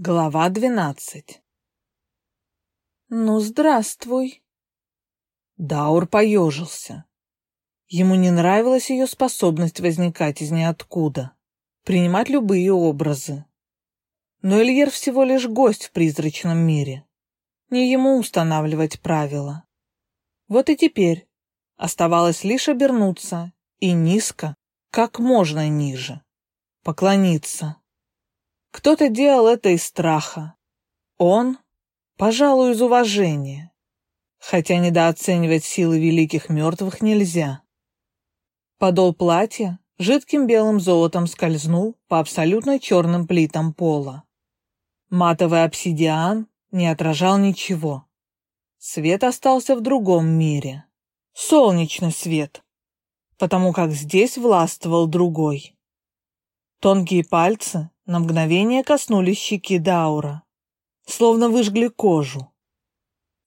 Глава двенадцать «Ну, здравствуй!» Даур поежился. Ему не нравилась ее способность возникать из ниоткуда, принимать любые образы. Но Эльер всего лишь гость в призрачном мире. Не ему устанавливать правила. Вот и теперь оставалось лишь обернуться и низко, как можно ниже, поклониться. Кто-то делал это из страха. Он, пожалуй, из уважения. Хотя недооценивать силы великих мертвых нельзя. Подол платья жидким белым золотом скользнул по абсолютно черным плитам пола. Матовый обсидиан не отражал ничего. Свет остался в другом мире. Солнечный свет, потому как здесь властвовал другой. Тонкие пальцы на мгновение коснулись щеки Даура, словно выжгли кожу.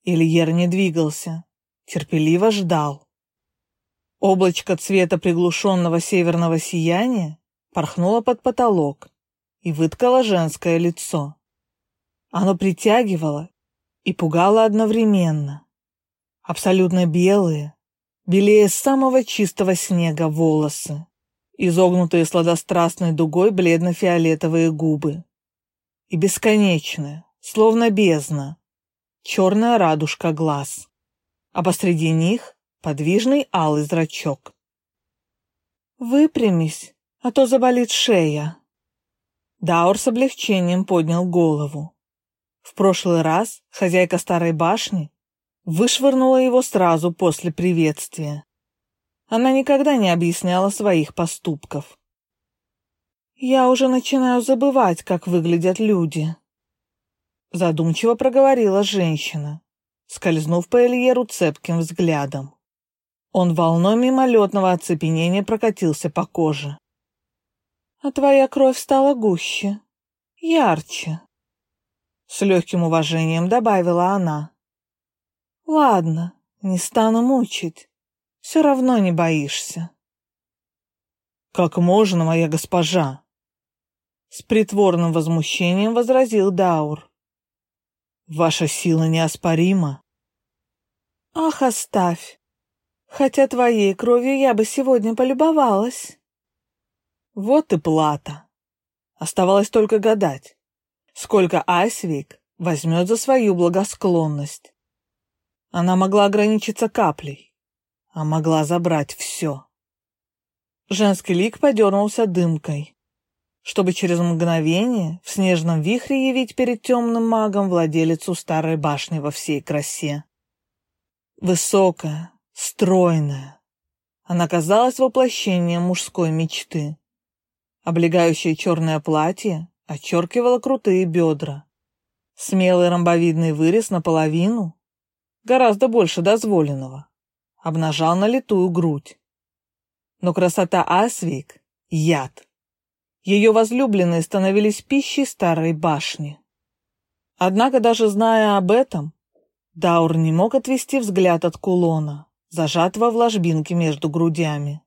Ильер не двигался, терпеливо ждал. Облачко цвета приглушенного северного сияния порхнуло под потолок и выткало женское лицо. Оно притягивало и пугало одновременно. Абсолютно белые, белее самого чистого снега волосы изогнутые сладострастной дугой бледно-фиолетовые губы. И бесконечная, словно бездна, черная радужка глаз, а посреди них подвижный алый зрачок. «Выпрямись, а то заболит шея». Даур с облегчением поднял голову. В прошлый раз хозяйка старой башни вышвырнула его сразу после приветствия. Она никогда не объясняла своих поступков. «Я уже начинаю забывать, как выглядят люди», задумчиво проговорила женщина, скользнув по Эльеру цепким взглядом. Он волной мимолетного оцепенения прокатился по коже. «А твоя кровь стала гуще, ярче», с легким уважением добавила она. «Ладно, не стану мучить. Все равно не боишься. «Как можно, моя госпожа?» С притворным возмущением возразил Даур. «Ваша сила неоспорима». «Ах, оставь! Хотя твоей кровью я бы сегодня полюбовалась». Вот и плата. Оставалось только гадать, сколько Айсвик возьмет за свою благосклонность. Она могла ограничиться каплей, а могла забрать все. Женский лик подернулся дымкой, чтобы через мгновение в снежном вихре явить перед темным магом владелицу старой башни во всей красе. Высокая, стройная, она казалась воплощением мужской мечты. Облегающее черное платье отчеркивало крутые бедра. Смелый ромбовидный вырез наполовину, гораздо больше дозволенного обнажал налитую грудь. Но красота Асвик — яд. Ее возлюбленные становились пищей старой башни. Однако, даже зная об этом, Даур не мог отвести взгляд от кулона, зажатого в ложбинке между грудями.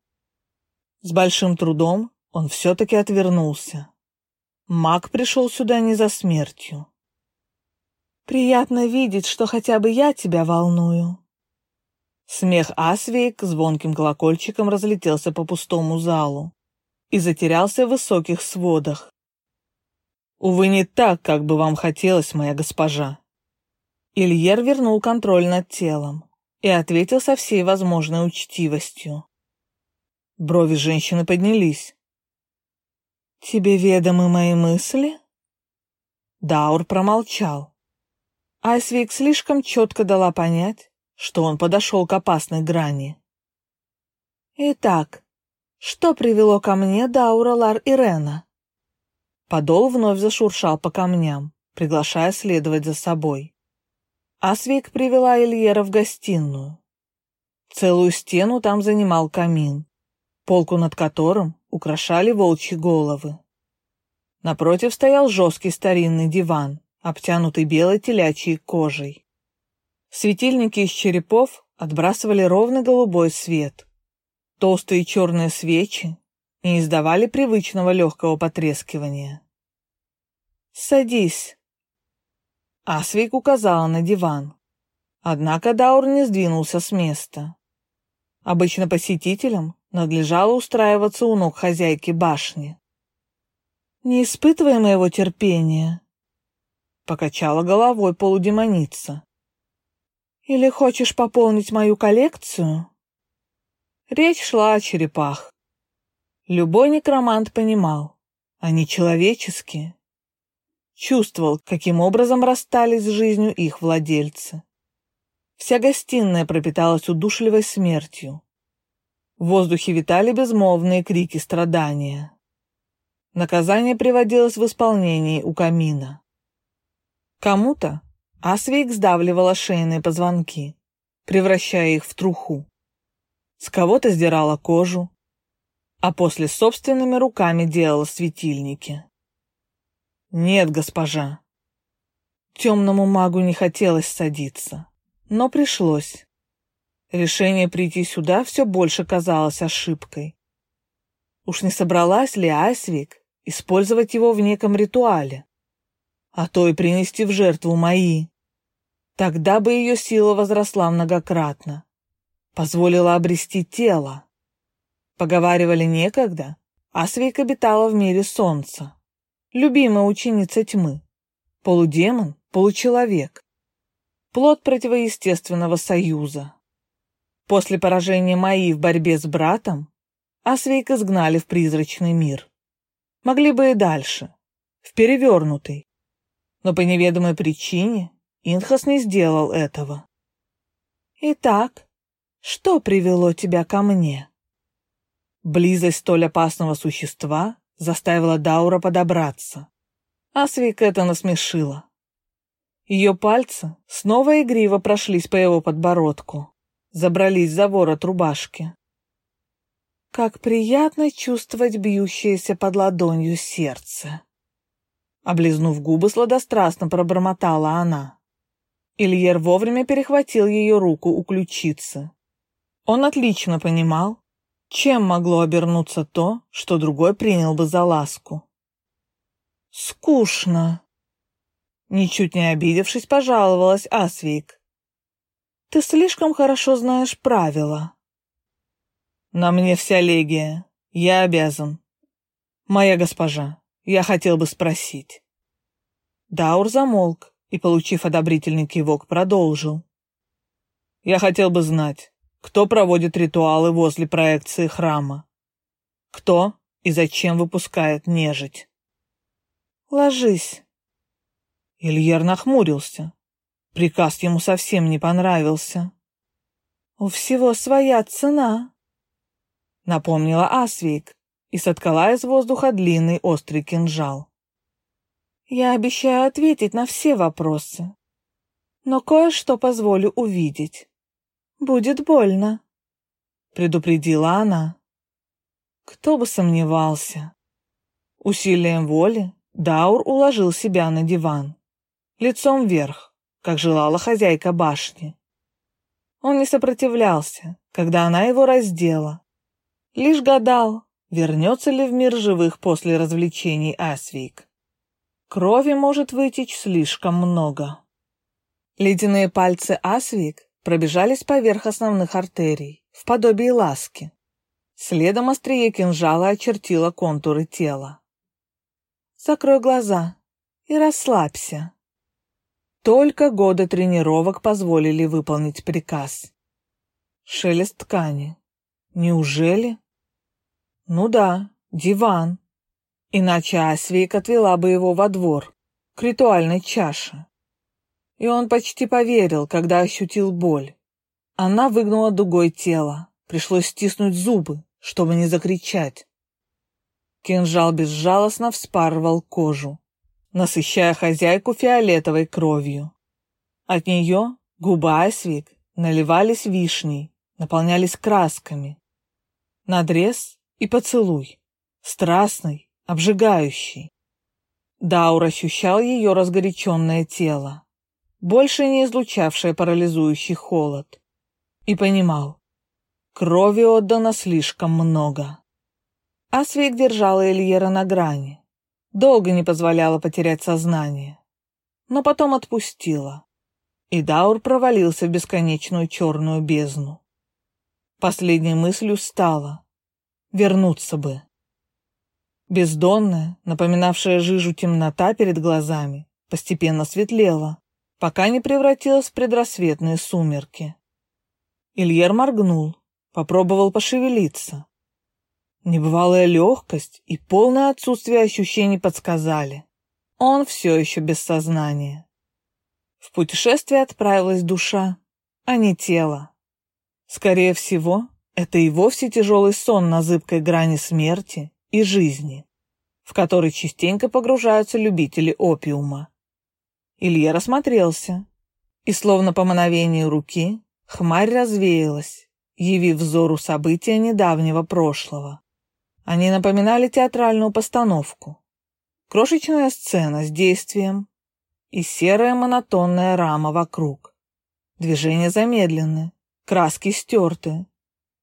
С большим трудом он все-таки отвернулся. Маг пришел сюда не за смертью. «Приятно видеть, что хотя бы я тебя волную», Смех Асвейк звонким колокольчиком разлетелся по пустому залу и затерялся в высоких сводах. «Увы, не так, как бы вам хотелось, моя госпожа». Ильер вернул контроль над телом и ответил со всей возможной учтивостью. Брови женщины поднялись. «Тебе ведомы мои мысли?» Даур промолчал. Айсвик слишком четко дала понять, что он подошел к опасной грани. «Итак, что привело ко мне Даура Лар Ирена?» Подол вновь зашуршал по камням, приглашая следовать за собой. Асвик привела Ильера в гостиную. Целую стену там занимал камин, полку над которым украшали волчьи головы. Напротив стоял жесткий старинный диван, обтянутый белой телячьей кожей. Светильники из черепов отбрасывали ровный голубой свет. Толстые черные свечи не издавали привычного легкого потрескивания. «Садись», Асвик указала на диван. Однако Даур не сдвинулся с места. Обычно посетителям надлежало устраиваться у ног хозяйки башни. «Не испытывай моего терпения», — покачала головой полудемоница. «Или хочешь пополнить мою коллекцию?» Речь шла о черепах. Любой некромант понимал, они человеческие. Чувствовал, каким образом расстались с жизнью их владельцы. Вся гостиная пропиталась удушливой смертью. В воздухе витали безмолвные крики страдания. Наказание приводилось в исполнении у камина. Кому-то Асвейк сдавливала шейные позвонки, превращая их в труху. С кого-то сдирала кожу, а после собственными руками делала светильники. Нет, госпожа. Темному магу не хотелось садиться, но пришлось. Решение прийти сюда все больше казалось ошибкой. Уж не собралась ли Асвик использовать его в неком ритуале? А то и принести в жертву мои. Тогда бы ее сила возросла многократно. Позволила обрести тело. Поговаривали некогда, Асвик обитала в мире солнца. Любимая ученица тьмы. Полудемон, получеловек. Плод противоестественного союза. После поражения Майи в борьбе с братом, Асвейк изгнали в призрачный мир. Могли бы и дальше, в перевернутый. Но по неведомой причине Инхас не сделал этого. «Итак, что привело тебя ко мне?» Близость столь опасного существа заставила Даура подобраться. Асвик это насмешила. Ее пальцы снова игриво прошлись по его подбородку забрались за ворот рубашки. Как приятно чувствовать бьющееся под ладонью сердце. Облизнув губы, сладострастно пробормотала она. Ильер вовремя перехватил ее руку у ключицы. Он отлично понимал, чем могло обернуться то, что другой принял бы за ласку. «Скучно!» Ничуть не обидевшись, пожаловалась Асвик. Ты слишком хорошо знаешь правила. На мне вся легия. Я обязан. Моя госпожа, я хотел бы спросить. Даур замолк и, получив одобрительный кивок, продолжил. Я хотел бы знать, кто проводит ритуалы возле проекции храма. Кто и зачем выпускает нежить. Ложись. Ильер нахмурился. Приказ ему совсем не понравился. «У всего своя цена», — напомнила Асвик и соткала из воздуха длинный острый кинжал. «Я обещаю ответить на все вопросы, но кое-что позволю увидеть. Будет больно», — предупредила она. Кто бы сомневался. Усилием воли Даур уложил себя на диван, лицом вверх как желала хозяйка башни. Он не сопротивлялся, когда она его раздела. Лишь гадал, вернется ли в мир живых после развлечений Асвик. Крови может вытечь слишком много. Ледяные пальцы Асвик пробежались поверх основных артерий, в подобии ласки. Следом острие кинжала очертило контуры тела. «Закрой глаза и расслабься», только годы тренировок позволили выполнить приказ. Шелест ткани. Неужели? Ну да, диван. Иначе Асвейк отвела бы его во двор, к ритуальной чаше. И он почти поверил, когда ощутил боль. Она выгнула дугой тело. Пришлось стиснуть зубы, чтобы не закричать. Кинжал безжалостно вспарывал кожу насыщая хозяйку фиолетовой кровью. От нее губы Асвик наливались вишней, наполнялись красками. Надрез и поцелуй, страстный, обжигающий. Даур ощущал ее разгоряченное тело, больше не излучавшее парализующий холод, и понимал, крови отдано слишком много. Асвик держала Эльера на грани, долго не позволяла потерять сознание. но потом отпустила. И Даур провалился в бесконечную черную бездну. Последней мыслью стало вернуться бы. Бездонная, напоминавшая жижу темнота перед глазами, постепенно светлела, пока не превратилась в предрассветные сумерки. Ильер моргнул, попробовал пошевелиться. Небывалая легкость и полное отсутствие ощущений подсказали. Он все еще без сознания. В путешествие отправилась душа, а не тело. Скорее всего, это и вовсе тяжелый сон на зыбкой грани смерти и жизни, в который частенько погружаются любители опиума. Илья рассмотрелся, и словно по мановению руки хмарь развеялась, явив взору события недавнего прошлого. Они напоминали театральную постановку. Крошечная сцена с действием и серая монотонная рама вокруг. Движения замедлены, краски стерты.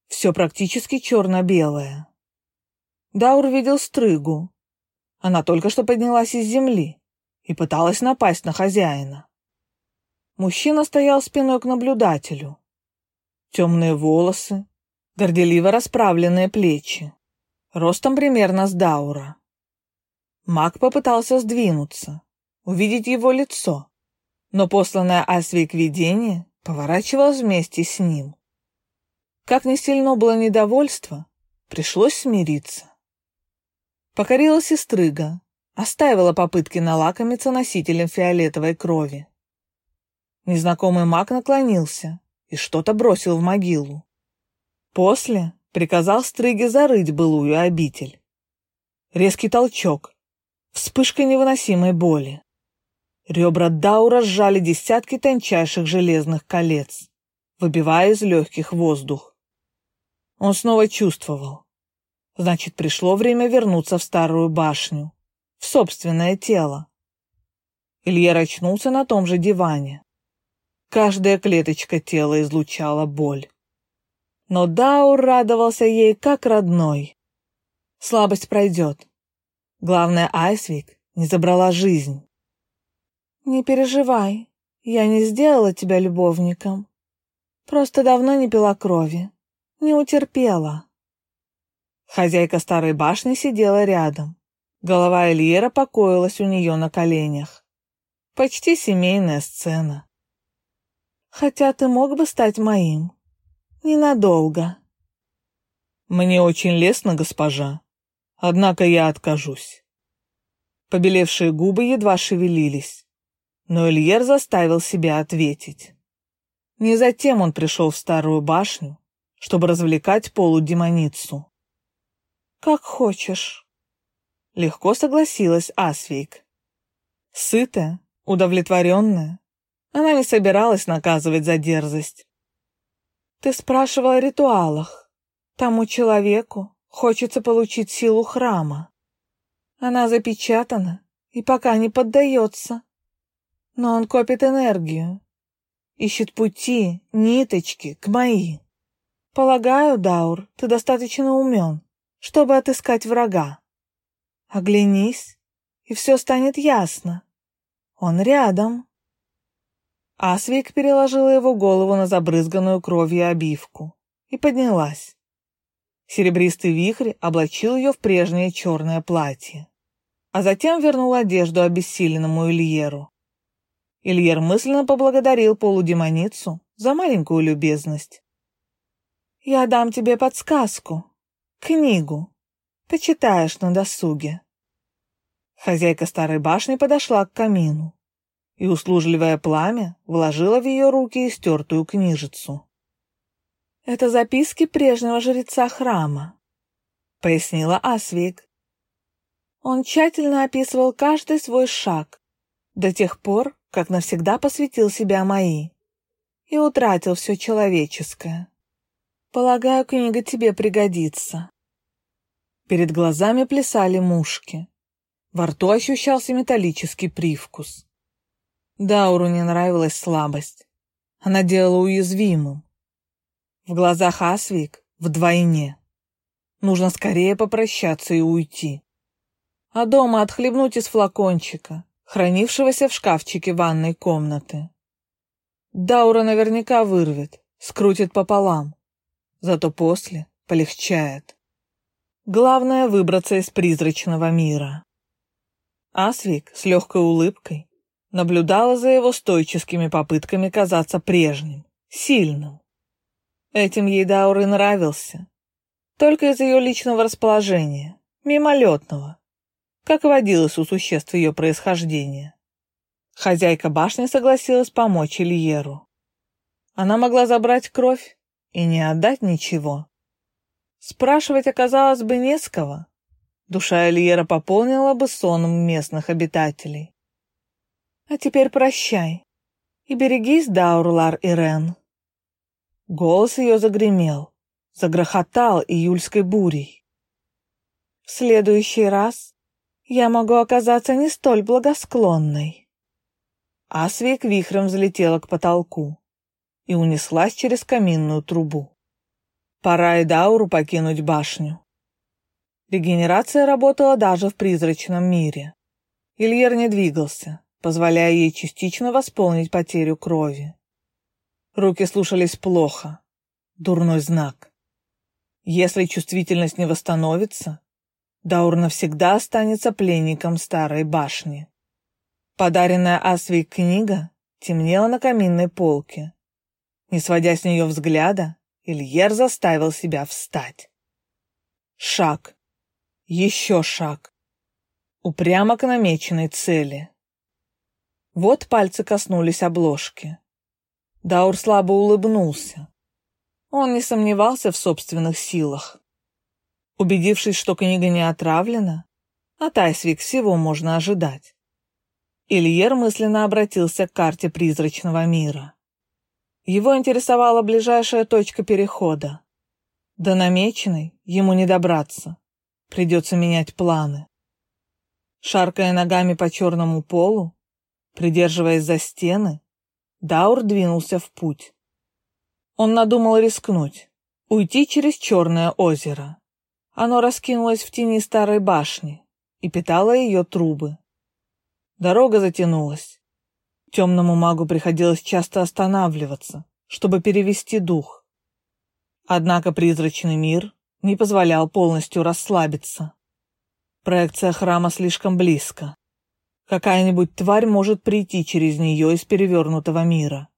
Все практически черно-белое. Даур видел стрыгу. Она только что поднялась из земли и пыталась напасть на хозяина. Мужчина стоял спиной к наблюдателю. Темные волосы, горделиво расправленные плечи, ростом примерно с Даура. Маг попытался сдвинуться, увидеть его лицо, но посланное Асвик видение поворачивалось вместе с ним. Как не сильно было недовольство, пришлось смириться. Покорилась и стрыга, оставила попытки налакомиться носителем фиолетовой крови. Незнакомый маг наклонился и что-то бросил в могилу. После приказал стрыге зарыть былую обитель. Резкий толчок, Вспышка невыносимой боли. Ребра Даура сжали десятки тончайших железных колец, выбивая из легких воздух. Он снова чувствовал. Значит, пришло время вернуться в старую башню, в собственное тело. Илья очнулся на том же диване. Каждая клеточка тела излучала боль. Но Даур радовался ей как родной. Слабость пройдет. Главное, Айсвик не забрала жизнь. «Не переживай, я не сделала тебя любовником. Просто давно не пила крови, не утерпела». Хозяйка старой башни сидела рядом. Голова Эльера покоилась у нее на коленях. Почти семейная сцена. «Хотя ты мог бы стать моим. Ненадолго». «Мне очень лестно, госпожа», Однако я откажусь. Побелевшие губы едва шевелились, но Эльер заставил себя ответить. Не затем он пришел в старую башню, чтобы развлекать полудемоницу. «Как хочешь», — легко согласилась Асвейк. Сытая, удовлетворенная, она не собиралась наказывать за дерзость. «Ты спрашивал о ритуалах. Тому человеку, Хочется получить силу храма. Она запечатана и пока не поддается. Но он копит энергию, ищет пути, ниточки к мои. Полагаю, Даур, ты достаточно умен, чтобы отыскать врага. Оглянись, и все станет ясно. Он рядом. Асвик переложила его голову на забрызганную кровью обивку и поднялась. Серебристый вихрь облачил ее в прежнее черное платье, а затем вернул одежду обессиленному Ильеру. Ильер мысленно поблагодарил полудемоницу за маленькую любезность. «Я дам тебе подсказку, книгу. Почитаешь на досуге». Хозяйка старой башни подошла к камину, и услужливое пламя вложило в ее руки истертую книжицу. Это записки прежнего жреца храма, пояснила Асвик. Он тщательно описывал каждый свой шаг до тех пор, как навсегда посвятил себя мои и утратил все человеческое. Полагаю, книга тебе пригодится. Перед глазами плясали мушки. Во рту ощущался металлический привкус. Дауру не нравилась слабость. Она делала уязвимым. В глазах Асвик вдвойне. Нужно скорее попрощаться и уйти. А дома отхлебнуть из флакончика, хранившегося в шкафчике ванной комнаты. Даура наверняка вырвет, скрутит пополам, зато после полегчает. Главное выбраться из призрачного мира. Асвик с легкой улыбкой наблюдала за его стойческими попытками казаться прежним, сильным. Этим ей Даур и нравился. Только из ее личного расположения, мимолетного, как водилось у существ ее происхождения. Хозяйка башни согласилась помочь Ильеру. Она могла забрать кровь и не отдать ничего. Спрашивать оказалось бы не с кого. Душа Ильера пополнила бы соном местных обитателей. А теперь прощай и берегись, Даурлар Ирен. Голос ее загремел, загрохотал июльской бурей. В следующий раз я могу оказаться не столь благосклонной. Асвик вихрем взлетела к потолку и унеслась через каминную трубу. Пора и Дауру покинуть башню. Регенерация работала даже в призрачном мире. Ильер не двигался, позволяя ей частично восполнить потерю крови. Руки слушались плохо. Дурной знак. Если чувствительность не восстановится, Даур навсегда останется пленником старой башни. Подаренная Асвей книга темнела на каминной полке. Не сводя с нее взгляда, Ильер заставил себя встать. Шаг. Еще шаг. Упрямо к намеченной цели. Вот пальцы коснулись обложки. Даур слабо улыбнулся. Он не сомневался в собственных силах. Убедившись, что книга не отравлена, от Айсвик всего можно ожидать. Ильер мысленно обратился к карте призрачного мира. Его интересовала ближайшая точка перехода. До намеченной ему не добраться. Придется менять планы. Шаркая ногами по черному полу, придерживаясь за стены, Даур двинулся в путь. Он надумал рискнуть, уйти через Черное озеро. Оно раскинулось в тени старой башни и питало ее трубы. Дорога затянулась. Темному магу приходилось часто останавливаться, чтобы перевести дух. Однако призрачный мир не позволял полностью расслабиться. Проекция храма слишком близко. Какая-нибудь тварь может прийти через нее из перевернутого мира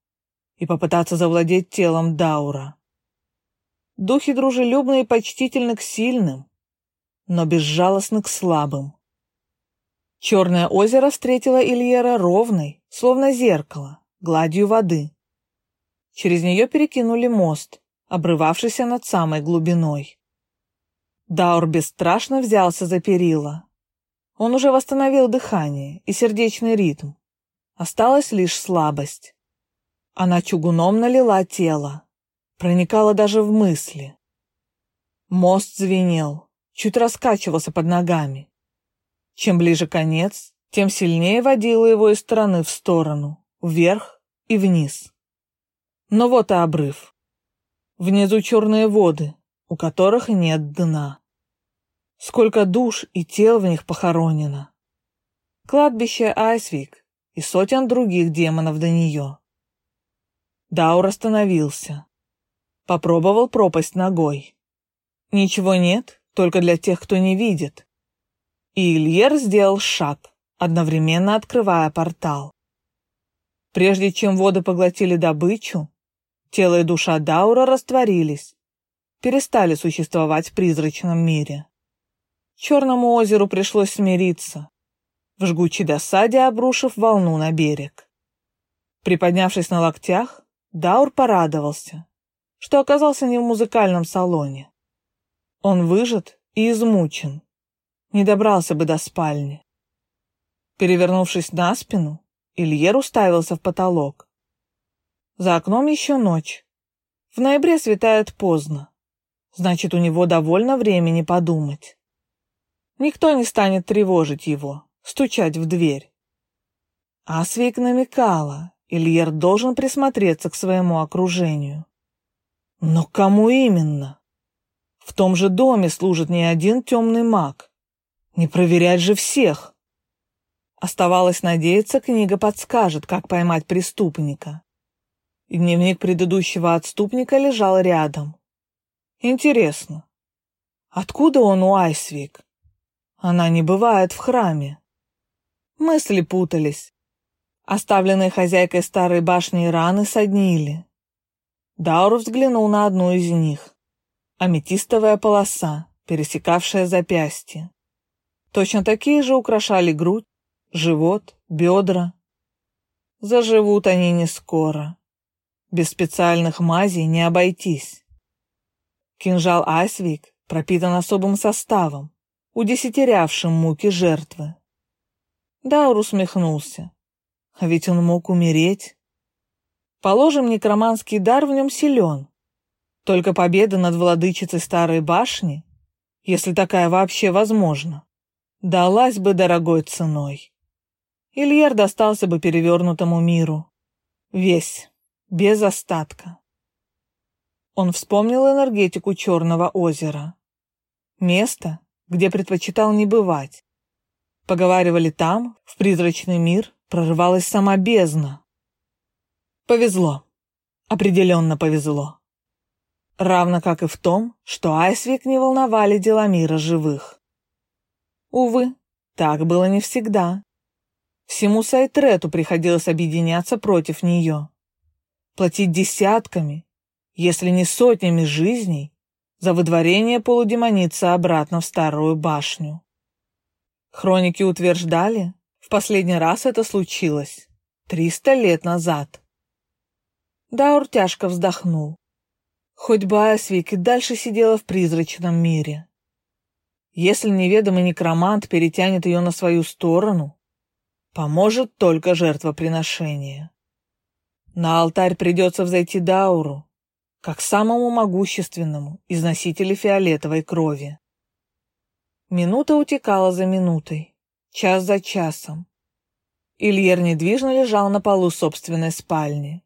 и попытаться завладеть телом Даура. Духи дружелюбны и почтительны к сильным, но безжалостны к слабым. Черное озеро встретило Ильера ровной, словно зеркало, гладью воды. Через нее перекинули мост, обрывавшийся над самой глубиной. Даур бесстрашно взялся за перила. Он уже восстановил дыхание и сердечный ритм. Осталась лишь слабость. Она чугуном налила тело, проникала даже в мысли. Мост звенел, чуть раскачивался под ногами. Чем ближе конец, тем сильнее водила его из стороны в сторону, вверх и вниз. Но вот и обрыв. Внизу черные воды, у которых нет дна. Сколько душ и тел в них похоронено. Кладбище Айсвик и сотен других демонов до нее. Даур остановился. Попробовал пропасть ногой. Ничего нет, только для тех, кто не видит. И Ильер сделал шаг, одновременно открывая портал. Прежде чем воды поглотили добычу, тело и душа Даура растворились, перестали существовать в призрачном мире. Черному озеру пришлось смириться, в жгучей досаде обрушив волну на берег. Приподнявшись на локтях, Даур порадовался, что оказался не в музыкальном салоне. Он выжат и измучен, не добрался бы до спальни. Перевернувшись на спину, Ильер уставился в потолок. За окном еще ночь. В ноябре светает поздно. Значит, у него довольно времени подумать. Никто не станет тревожить его, стучать в дверь. Асвик намекала, Ильер должен присмотреться к своему окружению. Но кому именно? В том же доме служит не один темный маг. Не проверять же всех. Оставалось надеяться, книга подскажет, как поймать преступника. И дневник предыдущего отступника лежал рядом. Интересно, откуда он у Айсвик? Она не бывает в храме. Мысли путались. Оставленные хозяйкой старой башни раны соднили. Даур взглянул на одну из них. Аметистовая полоса, пересекавшая запястье. Точно такие же украшали грудь, живот, бедра. Заживут они не скоро. Без специальных мазей не обойтись. Кинжал Айсвик пропитан особым составом, удесятерявшим муки жертвы. Даур усмехнулся. А ведь он мог умереть. Положим, некроманский дар в нем силен. Только победа над владычицей Старой Башни, если такая вообще возможна, далась бы дорогой ценой. Ильер достался бы перевернутому миру. Весь, без остатка. Он вспомнил энергетику Черного озера. Место, где предпочитал не бывать. Поговаривали там, в призрачный мир, прорывалась сама бездна. Повезло. Определенно повезло. Равно как и в том, что Айсвик не волновали дела мира живых. Увы, так было не всегда. Всему Сайтрету приходилось объединяться против нее. Платить десятками, если не сотнями жизней, за выдворение полудемоницы обратно в старую башню. Хроники утверждали, в последний раз это случилось триста лет назад. Даур тяжко вздохнул. Хоть бы Асвик и дальше сидела в призрачном мире. Если неведомый некромант перетянет ее на свою сторону, поможет только жертвоприношение. На алтарь придется взойти Дауру, как самому могущественному из носителей фиолетовой крови. Минута утекала за минутой, час за часом. Ильер недвижно лежал на полу собственной спальни.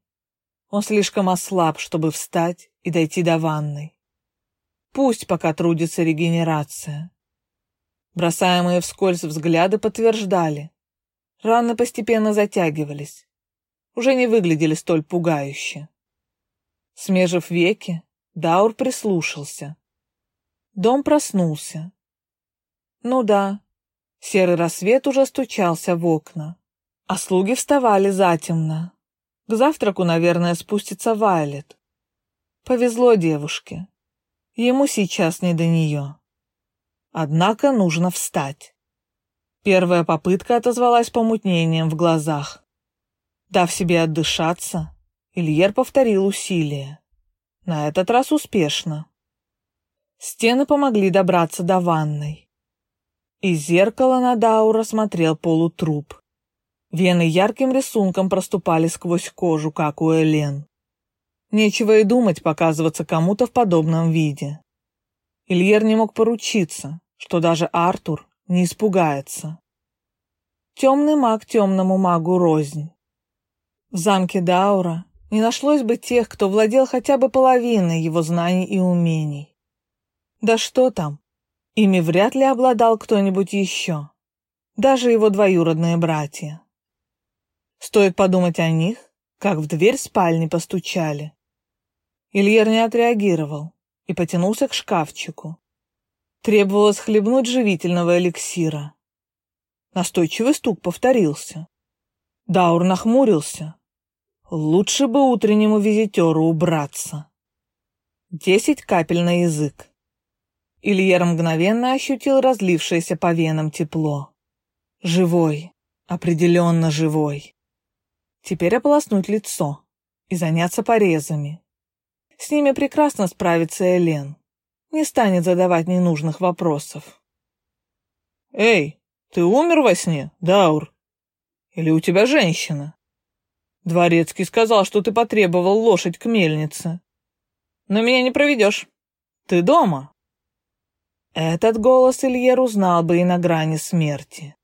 Он слишком ослаб, чтобы встать и дойти до ванной. Пусть пока трудится регенерация. Бросаемые вскользь взгляды подтверждали. Раны постепенно затягивались. Уже не выглядели столь пугающе. Смежив веки, Даур прислушался. Дом проснулся. Ну да, серый рассвет уже стучался в окна, а слуги вставали затемно. К завтраку, наверное, спустится Вайлет. Повезло девушке. Ему сейчас не до нее. Однако нужно встать. Первая попытка отозвалась помутнением в глазах. Дав себе отдышаться, Ильер повторил усилие. На этот раз успешно. Стены помогли добраться до ванной. Из зеркала на Даура смотрел полутруп. Вены ярким рисунком проступали сквозь кожу, как у Элен. Нечего и думать показываться кому-то в подобном виде. Ильер не мог поручиться, что даже Артур не испугается. Темный маг темному магу рознь. В замке Даура не нашлось бы тех, кто владел хотя бы половиной его знаний и умений. Да что там, Ими вряд ли обладал кто-нибудь еще, даже его двоюродные братья. Стоит подумать о них, как в дверь спальни постучали. Ильер не отреагировал и потянулся к шкафчику. Требовалось хлебнуть живительного эликсира. Настойчивый стук повторился. Даур нахмурился. Лучше бы утреннему визитеру убраться. Десять капель на язык. Ильер мгновенно ощутил разлившееся по венам тепло. Живой, определенно живой. Теперь ополоснуть лицо и заняться порезами. С ними прекрасно справится Элен. Не станет задавать ненужных вопросов. «Эй, ты умер во сне, Даур? Или у тебя женщина?» Дворецкий сказал, что ты потребовал лошадь к мельнице. Но меня не проведешь. Ты дома. Этот голос Ильер узнал бы и на грани смерти.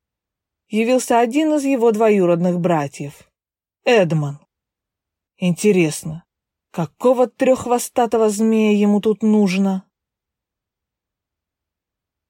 Явился один из его двоюродных братьев, Эдман. Интересно, какого треххвостатого змея ему тут нужно?